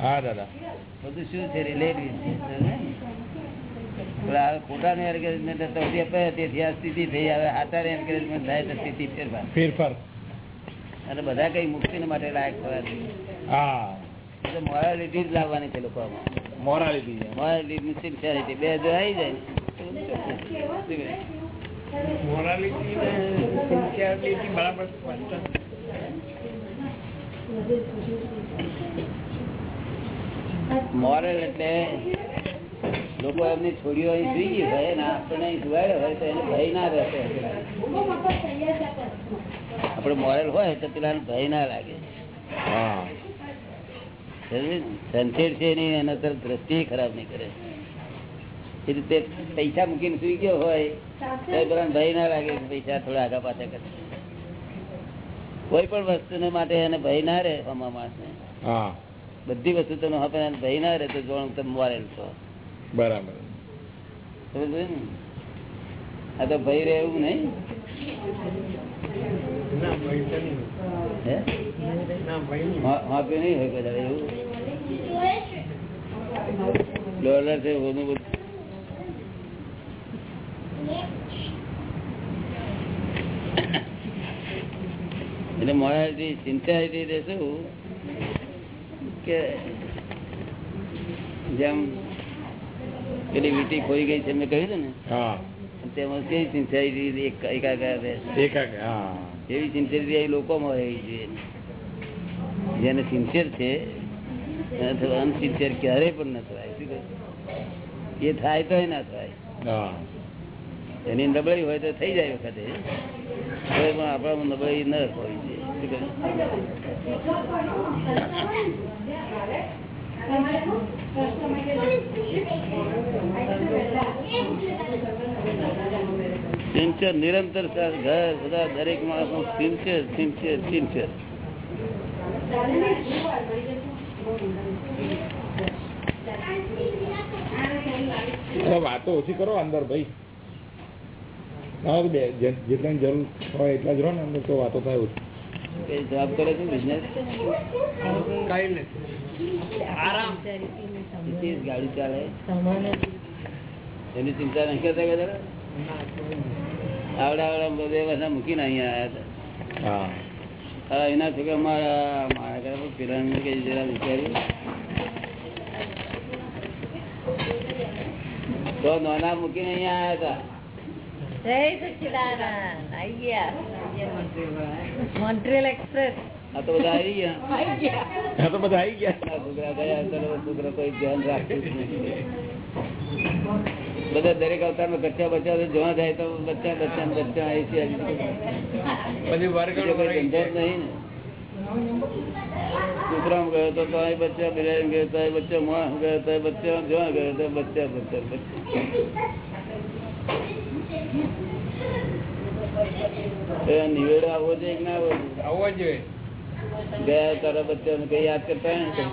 હા દાદા બધું શું છે રિલેટિવ ખોટાનું એન્કરેજમેન્ટ તેથી આ સ્થિતિ થઈ આવે આચાર્ય એન્કરેજમેન્ટ થાય તો સ્થિતિ ફેરફાર. ફેરફાર. અને બધા કઈ મુક્તિ માટે લાયક થવા હા. જોઈએ મોરાલિટી જ લાવવાની છે લોકોમાં મોરાલિટી મોરાલિટી સિન્સિયરિટી બે જો આવી જાય ને તો શું મોરલ એટલે લોકો એમની છોડીઓ અહીં સુઈ ગઈ હોય ને આપણે અહીં સુવાડ્યો હોય તો એને ભય ના રહેશે. આપણે મોડેલ હોય તો પેલા ભય ના લાગે. હા. છે એની એના તરફ દ્રષ્ટિ ખરાબ નહીં કરે. એ રીતે પૈસા મૂકીને સુઈ ગયો હોય તો ભય ના લાગે પૈસા થોડા આગા પાછા કરે. કોઈ પણ વસ્તુ માટે એને ભય ના રહે આમાં માણસને. હા. બધી વસ્તુ તમે ભય ના રહે તો જોણ તમે મોરેલ છો. બરાબર? આ તો ભય રે એવું નહીં? હે? નહીં. હોય કદાચ એવું? ડોલર છે બધું બધું. એટલે મોરાલિટી સિન્સિયરિટી શું કે જેમ પેલી વીટી ખોઈ ગઈ છે મેં કહ્યું ને. તેમાં કેવી સિન્સિયરિટી એક એકાકાર એવી સિન્સિયરિટી એ લોકોમાં રહેવી જોઈએ. જેને સિન્સિયર છે અથવા અનસિન્સિયર ક્યારેય પણ ન થાય. શું એ થાય તો ના થાય. એની નબળાઈ હોય તો થઈ જાય વખતે. હવે પણ આપણામાં નબળાઈ ન હોય છે શું કહ્યું? સિન્સિયર નિરંતર સર ઘર બધા દરેક માણસ સિન્સિયર સિન્સિયર સિન્સિયર હવે વાતો ઓછી કરો અંદર ભાઈ. જેટલા બે જેટલાની જરૂર હોય એટલા જ રહો ને અંદર તો વાતો થાય ઓછી. જવાબ કરે છે બિઝનેસ ગાડી ચાલે. એની ચિંતા નહીં કરતા કદાચ આવડા આવડા બધે બધા મૂકીને અહીંયા આવ્યા હતા. એના છોકરા મારા મારા ઘરે પેલા કે જરા વિચાર્યું. તો નાના મૂકીને અહીંયા આવ્યા હતા. જય આઈ ગયા. Montreal express. આ તો બધા આવી ગયા. આ તો બધા આવી ગયા. છોકરા ગયા છોકરા કોઈ ધ્યાન રાખતું નથી બધા દરેક અવતારમાં બચ્ચા બચ્ચા જોવા જાય તો બચ્ચા બચ્ચા બચ્ચા આવી છે નહીં ને. કૂતરામ ગયો તો તોય બચ્ચા બિલાડી ગયો તો બચ્ચા માણસ ગયો તો બચ્ચા ગયો તો બચ્ચા બચ્ચા બચ્ચા. નિવેડો આવવો જોઈએ કે ના આવવો જોઈએ? આવવો જોઈએ. ગયા તારા બચ્ચા કઈ યાદ કરતા હે? ને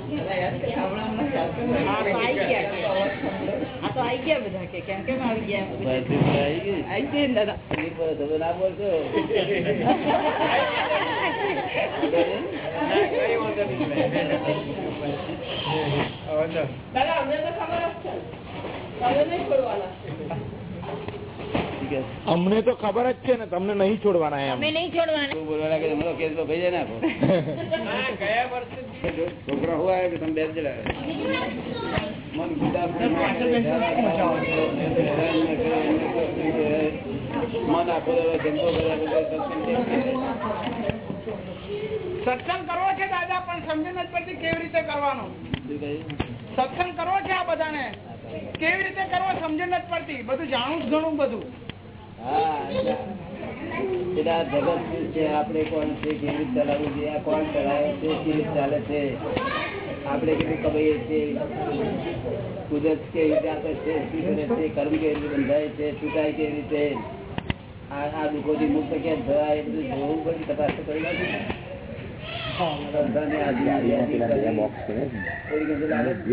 ના દાદા અમને તો ખબર જ છે. અમને તો ખબર જ છે ને તમને નહીં છોડવાના એમ. અમે નહીં છોડવાના. તું બોલવા લાગે કેસ તો ભાઈ જાય નાખો છોકરા હું કે તમે બેસ જરા મન ગુદામ મન આખો ધંધો સત્સંગ કરવો છે દાદા પણ સમજ નથી પડતી કેવી રીતે કરવાનો. સત્સંગ કરવો છે આ બધાને. કેવી રીતે કરવો સમજ નથી પડતી. બધું જાણું જ ઘણું બધું. જગત શું છે આપણે કોણ છે કેવી રીતે ચલાવવું જોઈએ આ કોણ ચલાવે છે કેવી રીતે ચાલે છે? આપણે કેટલું કમાઈએ છીએ? કુદરત કેવી રીતે આપે છે? શું કરે છે? કર્મ કેવી રીતે બંધાય છે? છૂટાય કેવી રીતે? આ દુઃખોથી મુક્ત કેમ થયા? એટલું બધું જોવું પડે તપાસ તો કરી નાખી બધાને આધી આધી આધી કરી. થોડી ઘણી લાગે છે.